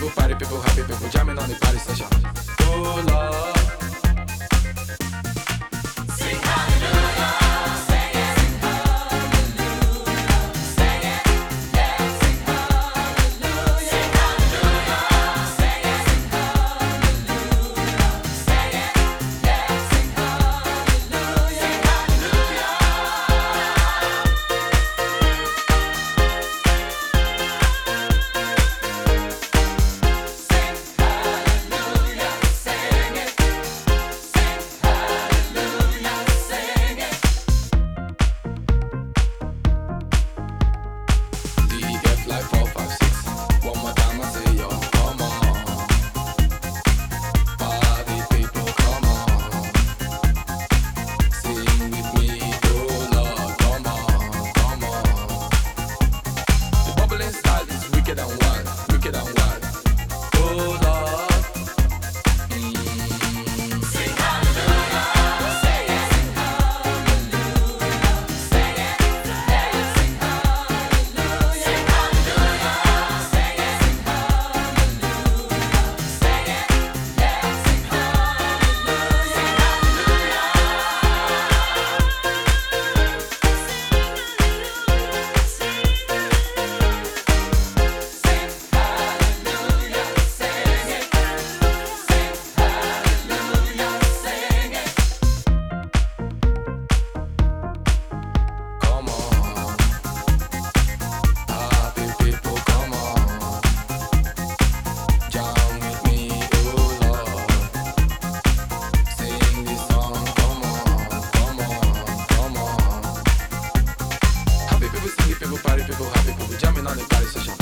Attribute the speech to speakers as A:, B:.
A: people, party people, happy people, jamming on the party session. Oh Lord. people, happy, people be jumping on the party session.